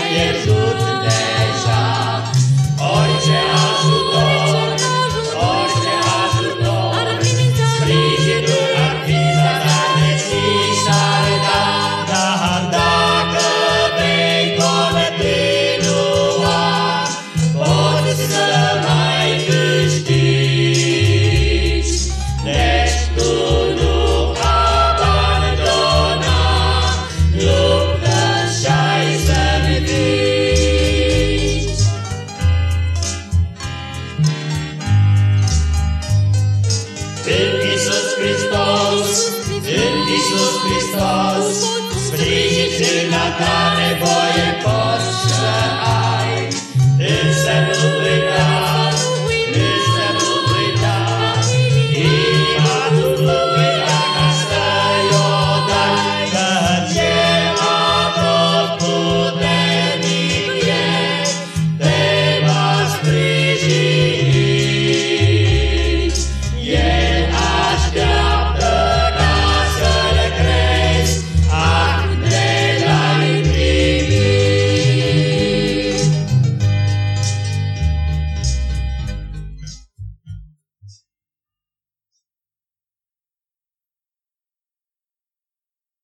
Jesús. Iisus Hristos, sprijinul ta